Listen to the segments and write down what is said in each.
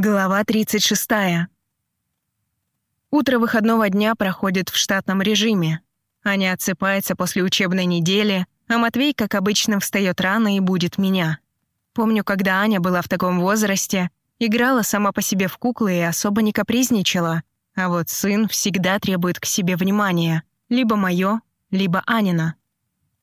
Глава 36. Утро выходного дня проходит в штатном режиме. Аня отсыпается после учебной недели, а Матвей, как обычно, встает рано и будет меня. Помню, когда Аня была в таком возрасте, играла сама по себе в куклы и особо не капризничала, а вот сын всегда требует к себе внимания, либо моё, либо Анина.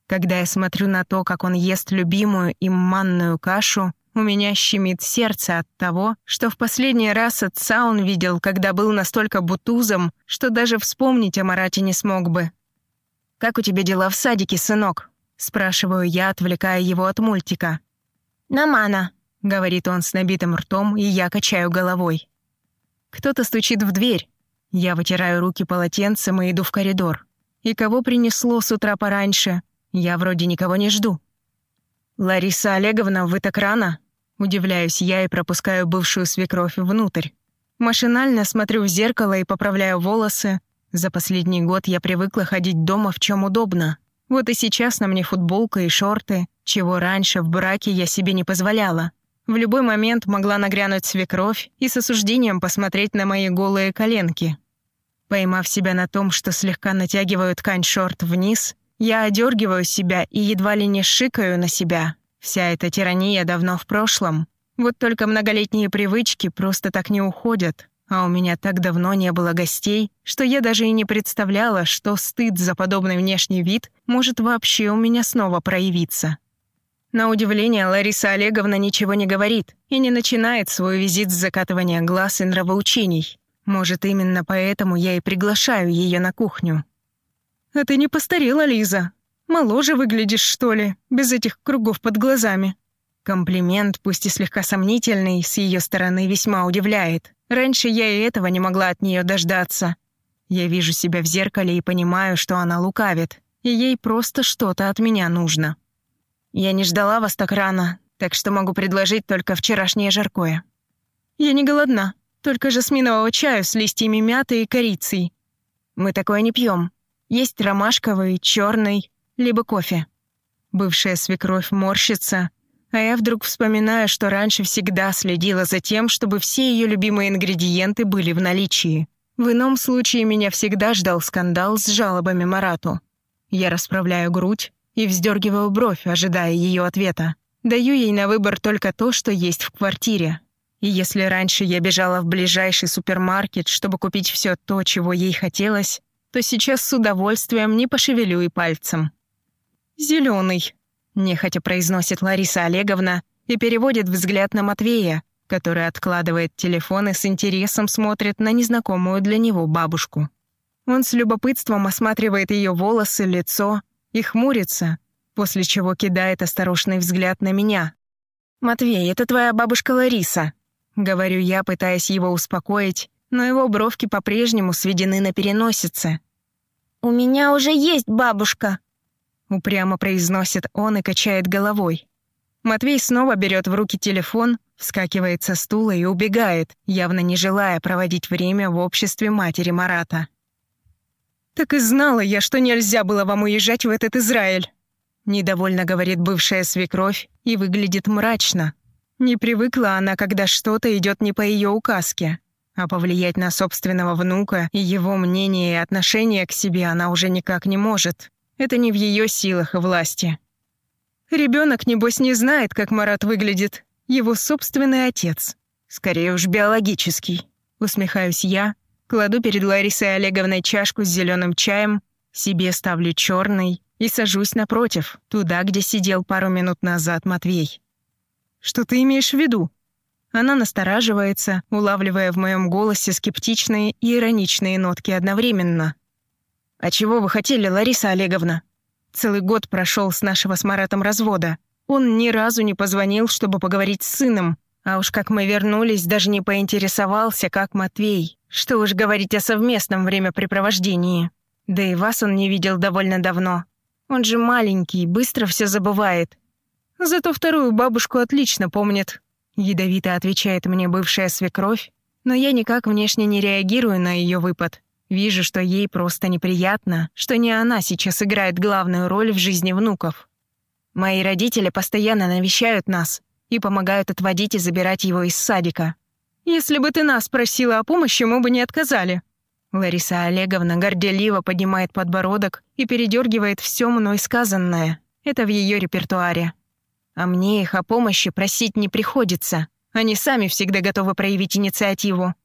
Когда я смотрю на то, как он ест любимую им манную кашу, у меня щемит сердце от того, что в последний раз отца он видел, когда был настолько бутузом, что даже вспомнить о Марате не смог бы. «Как у тебя дела в садике, сынок?» — спрашиваю я, отвлекая его от мультика. «Намана», — говорит он с набитым ртом, и я качаю головой. Кто-то стучит в дверь. Я вытираю руки полотенцем и иду в коридор. И кого принесло с утра пораньше? Я вроде никого не жду. «Лариса Олеговна, вы так рано?» Удивляюсь я и пропускаю бывшую свекровь внутрь. Машинально смотрю в зеркало и поправляю волосы. За последний год я привыкла ходить дома в чем удобно. Вот и сейчас на мне футболка и шорты, чего раньше в браке я себе не позволяла. В любой момент могла нагрянуть свекровь и с осуждением посмотреть на мои голые коленки. Поймав себя на том, что слегка натягиваю ткань шорт вниз, я одергиваю себя и едва ли не шикаю на себя, Вся эта тирания давно в прошлом. Вот только многолетние привычки просто так не уходят. А у меня так давно не было гостей, что я даже и не представляла, что стыд за подобный внешний вид может вообще у меня снова проявиться. На удивление, Лариса Олеговна ничего не говорит и не начинает свой визит с закатывания глаз и нравоучений. Может, именно поэтому я и приглашаю ее на кухню. «А ты не постарела, Лиза», Моложе выглядишь, что ли, без этих кругов под глазами». Комплимент, пусть и слегка сомнительный, с ее стороны весьма удивляет. Раньше я и этого не могла от нее дождаться. Я вижу себя в зеркале и понимаю, что она лукавит, и ей просто что-то от меня нужно. Я не ждала вас так рано, так что могу предложить только вчерашнее жаркое. Я не голодна, только жасминового чаю с листьями мяты и корицей. Мы такое не пьем. Есть ромашковый, черный, либо кофе. Бывшая свекровь морщится, а я вдруг вспоминаю, что раньше всегда следила за тем, чтобы все ее любимые ингредиенты были в наличии. В ином случае меня всегда ждал скандал с жалобами Марату. Я расправляю грудь и вздергиваю бровь, ожидая ее ответа. Даю ей на выбор только то, что есть в квартире. И если раньше я бежала в ближайший супермаркет, чтобы купить все то, чего ей хотелось, то сейчас с удовольствием не пошевелю и пальцем. Зеленый, нехотя произносит Лариса Олеговна и переводит взгляд на Матвея, который откладывает телефон и с интересом смотрит на незнакомую для него бабушку. Он с любопытством осматривает ее волосы, лицо и хмурится, после чего кидает осторожный взгляд на меня. «Матвей, это твоя бабушка Лариса», — говорю я, пытаясь его успокоить, но его бровки по-прежнему сведены на переносице. «У меня уже есть бабушка», упрямо произносит он и качает головой. Матвей снова берет в руки телефон, вскакивает со стула и убегает, явно не желая проводить время в обществе матери Марата. «Так и знала я, что нельзя было вам уезжать в этот Израиль», недовольно говорит бывшая свекровь и выглядит мрачно. Не привыкла она, когда что-то идет не по ее указке, а повлиять на собственного внука и его мнение и отношение к себе она уже никак не может. Это не в ее силах и власти. Ребенок, небось, не знает, как Марат выглядит. Его собственный отец. Скорее уж биологический. Усмехаюсь я, кладу перед Ларисой Олеговной чашку с зеленым чаем, себе ставлю черный и сажусь напротив, туда, где сидел пару минут назад Матвей. «Что ты имеешь в виду?» Она настораживается, улавливая в моем голосе скептичные и ироничные нотки одновременно. «А чего вы хотели, Лариса Олеговна?» Целый год прошел с нашего с Маратом развода. Он ни разу не позвонил, чтобы поговорить с сыном. А уж как мы вернулись, даже не поинтересовался, как Матвей. Что уж говорить о совместном времяпрепровождении. Да и вас он не видел довольно давно. Он же маленький, быстро все забывает. Зато вторую бабушку отлично помнит. Ядовито отвечает мне бывшая свекровь, но я никак внешне не реагирую на ее выпад. Вижу, что ей просто неприятно, что не она сейчас играет главную роль в жизни внуков. Мои родители постоянно навещают нас и помогают отводить и забирать его из садика. Если бы ты нас просила о помощи, мы бы не отказали». Лариса Олеговна горделиво поднимает подбородок и передергивает все мной сказанное. Это в ее репертуаре. А мне их о помощи просить не приходится. Они сами всегда готовы проявить инициативу.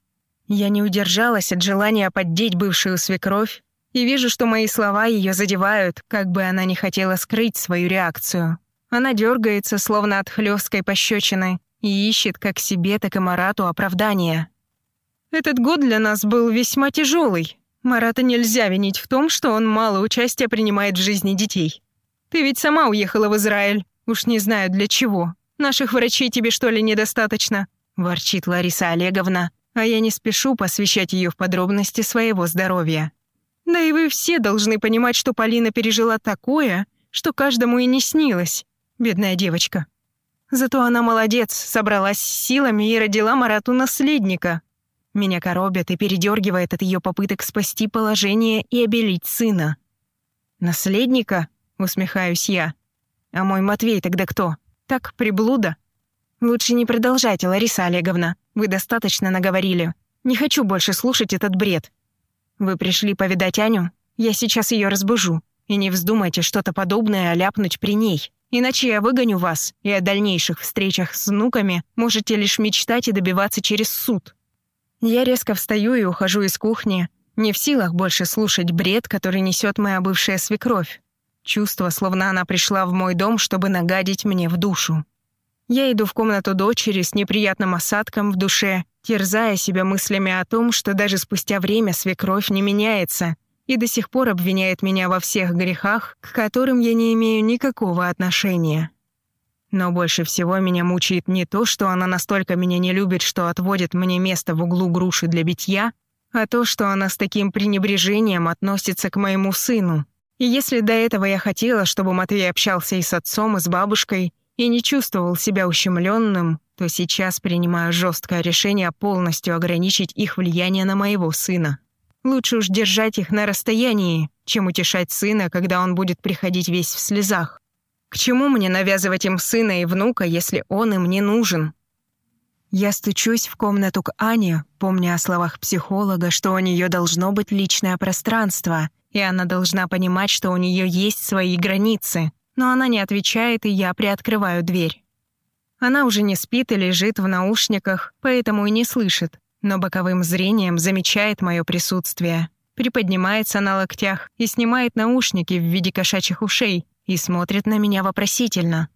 Я не удержалась от желания поддеть бывшую свекровь и вижу, что мои слова ее задевают, как бы она не хотела скрыть свою реакцию. Она дергается, словно от хлесткой пощечины, и ищет как себе, так и Марату оправдания. Этот год для нас был весьма тяжелый. Марата нельзя винить в том, что он мало участия принимает в жизни детей. Ты ведь сама уехала в Израиль. Уж не знаю для чего. Наших врачей тебе что ли недостаточно?» Ворчит Лариса Олеговна, а я не спешу посвящать ее в подробности своего здоровья. Да и вы все должны понимать, что Полина пережила такое, что каждому и не снилось. Бедная девочка. Зато она молодец, собралась с силами и родила Марату наследника. Меня коробят и передергивает от ее попыток спасти положение и обелить сына. «Наследника?» — усмехаюсь я. «А мой Матвей тогда кто? Так, приблуда?» «Лучше не продолжайте, Лариса Олеговна. Вы достаточно наговорили. Не хочу больше слушать этот бред. Вы пришли повидать Аню? Я сейчас ее разбужу. И не вздумайте что-то подобное ляпнуть при ней. Иначе я выгоню вас, и о дальнейших встречах с внуками можете лишь мечтать и добиваться через суд». Я резко встаю и ухожу из кухни, не в силах больше слушать бред, который несет моя бывшая свекровь. Чувство, словно она пришла в мой дом, чтобы нагадить мне в душу. Я иду в комнату дочери с неприятным осадком в душе, терзая себя мыслями о том, что даже спустя время свекровь не меняется и до сих пор обвиняет меня во всех грехах, к которым я не имею никакого отношения. Но больше всего меня мучает не то, что она настолько меня не любит, что отводит мне место в углу груши для битья, а то, что она с таким пренебрежением относится к моему сыну. И если до этого я хотела, чтобы Матвей общался и с отцом, и с бабушкой, и не чувствовал себя ущемленным, то сейчас принимаю жесткое решение полностью ограничить их влияние на моего сына. Лучше уж держать их на расстоянии, чем утешать сына, когда он будет приходить весь в слезах. К чему мне навязывать им сына и внука, если он им не нужен? Я стучусь в комнату к Ане, помня о словах психолога, что у нее должно быть личное пространство, и она должна понимать, что у нее есть свои границы, но она не отвечает, и я приоткрываю дверь. Она уже не спит и лежит в наушниках, поэтому и не слышит, но боковым зрением замечает мое присутствие. Приподнимается на локтях и снимает наушники в виде кошачьих ушей и смотрит на меня вопросительно.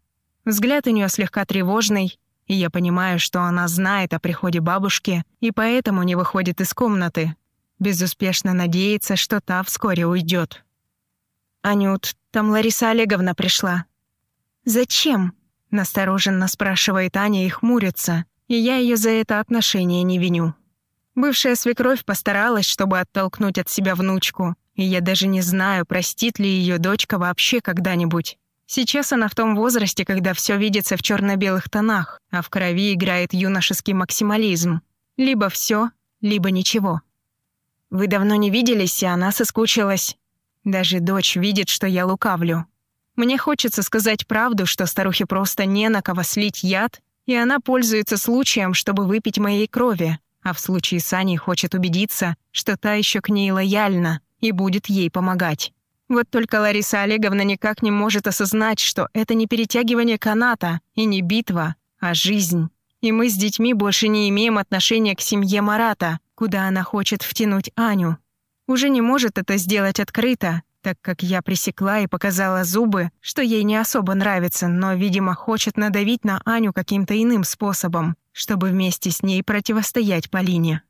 Взгляд у нее слегка тревожный, и я понимаю, что она знает о приходе бабушки и поэтому не выходит из комнаты. Безуспешно надеется, что та вскоре уйдет. «Анют, там Лариса Олеговна пришла». «Зачем?» — настороженно спрашивает Аня и хмурится, и я ее за это отношение не виню. Бывшая свекровь постаралась, чтобы оттолкнуть от себя внучку, и я даже не знаю, простит ли ее дочка вообще когда-нибудь. Сейчас она в том возрасте, когда все видится в черно белых тонах, а в крови играет юношеский максимализм. Либо все, либо ничего. Вы давно не виделись, и она соскучилась. Даже дочь видит, что я лукавлю. Мне хочется сказать правду, что старухе просто не на кого слить яд, и она пользуется случаем, чтобы выпить моей крови, а в случае с Аней хочет убедиться, что та еще к ней лояльна и будет ей помогать. Вот только Лариса Олеговна никак не может осознать, что это не перетягивание каната и не битва, а жизнь. И мы с детьми больше не имеем отношения к семье Марата, куда она хочет втянуть Аню уже не может это сделать открыто, так как я пресекла и показала зубы, что ей не особо нравится, но, видимо, хочет надавить на Аню каким-то иным способом, чтобы вместе с ней противостоять Полине.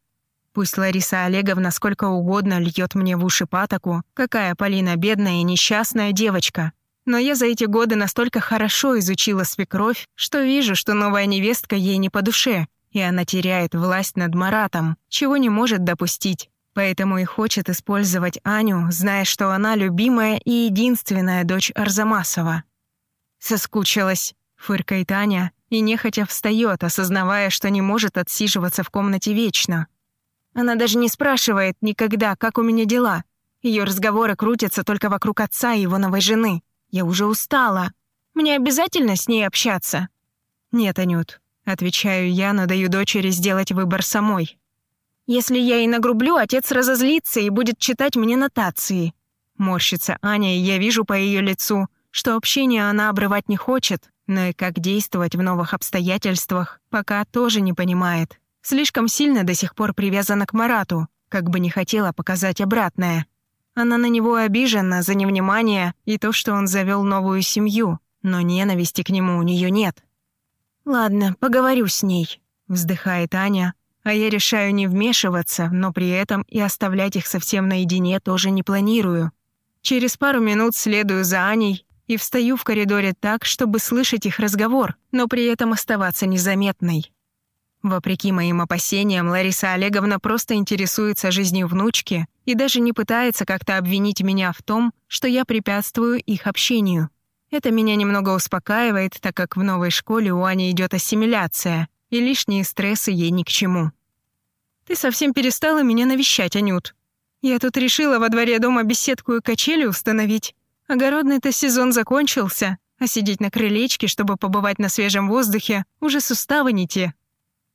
Пусть Лариса Олеговна сколько угодно льет мне в уши патоку, какая Полина бедная и несчастная девочка. Но я за эти годы настолько хорошо изучила свекровь, что вижу, что новая невестка ей не по душе, и она теряет власть над Маратом, чего не может допустить. Поэтому и хочет использовать Аню, зная, что она любимая и единственная дочь Арзамасова. «Соскучилась», — фыркает Аня, и нехотя встает, осознавая, что не может отсиживаться в комнате вечно. Она даже не спрашивает никогда, как у меня дела. Ее разговоры крутятся только вокруг отца и его новой жены. Я уже устала. Мне обязательно с ней общаться? Нет, Анют, Отвечаю я, но даю дочери сделать выбор самой. Если я и нагрублю, отец разозлится и будет читать мне нотации. Морщится Аня, и я вижу по ее лицу, что общение она обрывать не хочет, но и как действовать в новых обстоятельствах, пока тоже не понимает. Слишком сильно до сих пор привязана к Марату, как бы не хотела показать обратное. Она на него обижена за невнимание и то, что он завел новую семью, но ненависти к нему у нее нет. «Ладно, поговорю с ней», — вздыхает Аня, а я решаю не вмешиваться, но при этом и оставлять их совсем наедине тоже не планирую. Через пару минут следую за Аней и встаю в коридоре так, чтобы слышать их разговор, но при этом оставаться незаметной. Вопреки моим опасениям, Лариса Олеговна просто интересуется жизнью внучки и даже не пытается как-то обвинить меня в том, что я препятствую их общению. Это меня немного успокаивает, так как в новой школе у Ани идет ассимиляция, и лишние стрессы ей ни к чему. «Ты совсем перестала меня навещать, Анют. Я тут решила во дворе дома беседку и качели установить. Огородный-то сезон закончился, а сидеть на крылечке, чтобы побывать на свежем воздухе, уже суставы не те».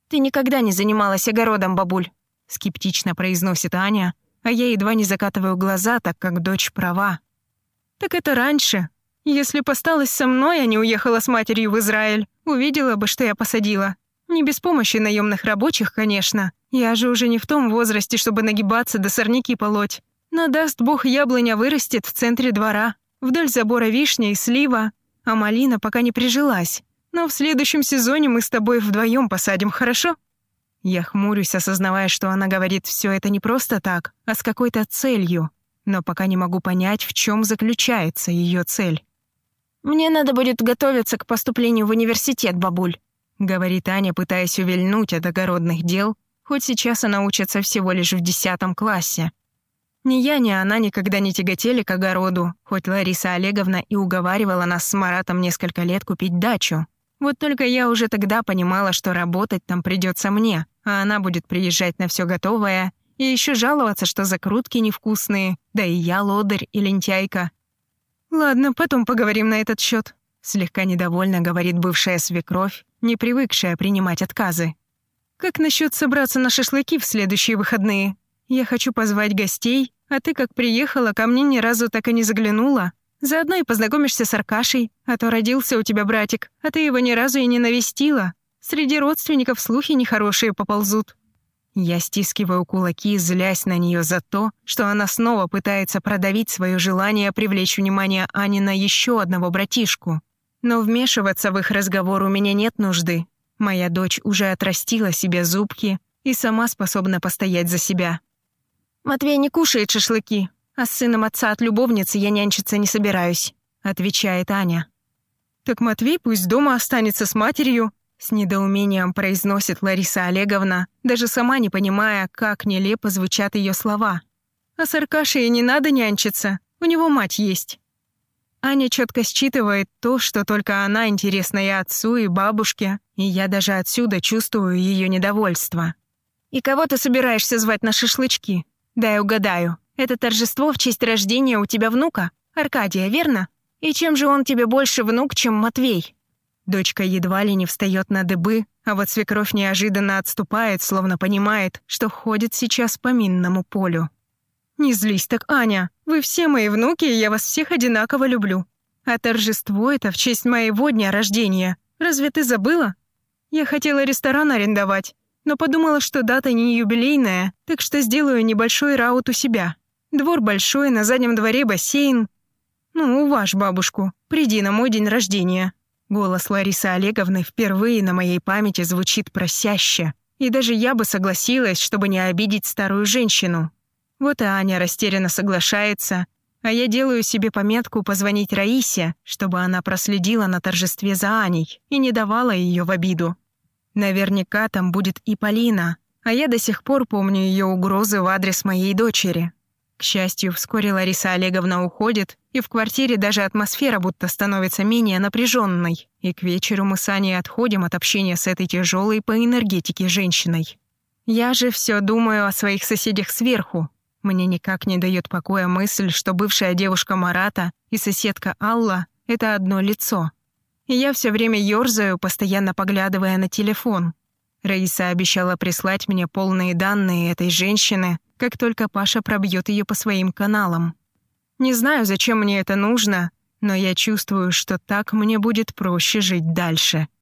«Ты никогда не занималась огородом, бабуль», — скептично произносит Аня, а я едва не закатываю глаза, так как дочь права. «Так это раньше. Если бы осталась со мной, а не уехала с матерью в Израиль, увидела бы, что я посадила. Не без помощи наемных рабочих, конечно. Я же уже не в том возрасте, чтобы нагибаться до сорняки полоть. Но даст бог, яблоня вырастет в центре двора. Вдоль забора вишня и слива, а малина пока не прижилась. Но в следующем сезоне мы с тобой вдвоем посадим, хорошо?» Я хмурюсь, осознавая, что она говорит все это не просто так, а с какой-то целью, но пока не могу понять, в чем заключается ее цель. «Мне надо будет готовиться к поступлению в университет, бабуль», говорит Аня, пытаясь увильнуть от огородных дел, хоть сейчас она учится всего лишь в десятом классе. Ни я, ни она никогда не тяготели к огороду, хоть Лариса Олеговна и уговаривала нас с Маратом несколько лет купить дачу. Вот только я уже тогда понимала, что работать там придется мне, а она будет приезжать на все готовое и еще жаловаться, что закрутки невкусные, да и я лодырь и лентяйка. «Ладно, потом поговорим на этот счет, слегка недовольно говорит бывшая свекровь, не привыкшая принимать отказы. «Как насчет собраться на шашлыки в следующие выходные? Я хочу позвать гостей, а ты как приехала, ко мне ни разу так и не заглянула. Заодно и познакомишься с Аркашей, а то родился у тебя братик, а ты его ни разу и не навестила. Среди родственников слухи нехорошие поползут». Я стискиваю кулаки, злясь на нее за то, что она снова пытается продавить свое желание привлечь внимание Ани на еще одного братишку. Но вмешиваться в их разговор у меня нет нужды. Моя дочь уже отрастила себе зубки и сама способна постоять за себя. «Матвей не кушает шашлыки, а с сыном отца от любовницы я нянчиться не собираюсь», — отвечает Аня. «Так Матвей пусть дома останется с матерью», — с недоумением произносит Лариса Олеговна, даже сама не понимая, как нелепо звучат ее слова. «А с Аркашей не надо нянчиться, у него мать есть». Аня четко считывает то, что только она интересна и отцу, и бабушке, и я даже отсюда чувствую ее недовольство. «И кого ты собираешься звать на шашлычки? Дай угадаю. Это торжество в честь рождения у тебя внука? Аркадия, верно? И чем же он тебе больше внук, чем Матвей?» Дочка едва ли не встает на дыбы, а вот свекровь неожиданно отступает, словно понимает, что ходит сейчас по минному полю. «Не злись так, Аня. Вы все мои внуки, и я вас всех одинаково люблю. А торжество это в честь моего дня рождения. Разве ты забыла? Я хотела ресторан арендовать, но подумала, что дата не юбилейная, так что сделаю небольшой раут у себя. Двор большой, на заднем дворе бассейн. Ну, уваж бабушку. Приди на мой день рождения». Голос Ларисы Олеговны впервые на моей памяти звучит просяще. И даже я бы согласилась, чтобы не обидеть старую женщину. Вот и Аня растерянно соглашается, а я делаю себе пометку позвонить Раисе, чтобы она проследила на торжестве за Аней и не давала ее в обиду. Наверняка там будет и Полина, а я до сих пор помню ее угрозы в адрес моей дочери. К счастью, вскоре Лариса Олеговна уходит, и в квартире даже атмосфера будто становится менее напряженной, и к вечеру мы с Аней отходим от общения с этой тяжелой по энергетике женщиной. Я же все думаю о своих соседях сверху, мне никак не дает покоя мысль, что бывшая девушка Марата и соседка Алла — это одно лицо. и я все время ёрзаю, постоянно поглядывая на телефон. Раиса обещала прислать мне полные данные этой женщины, как только Паша пробьет ее по своим каналам. Не знаю, зачем мне это нужно, но я чувствую, что так мне будет проще жить дальше.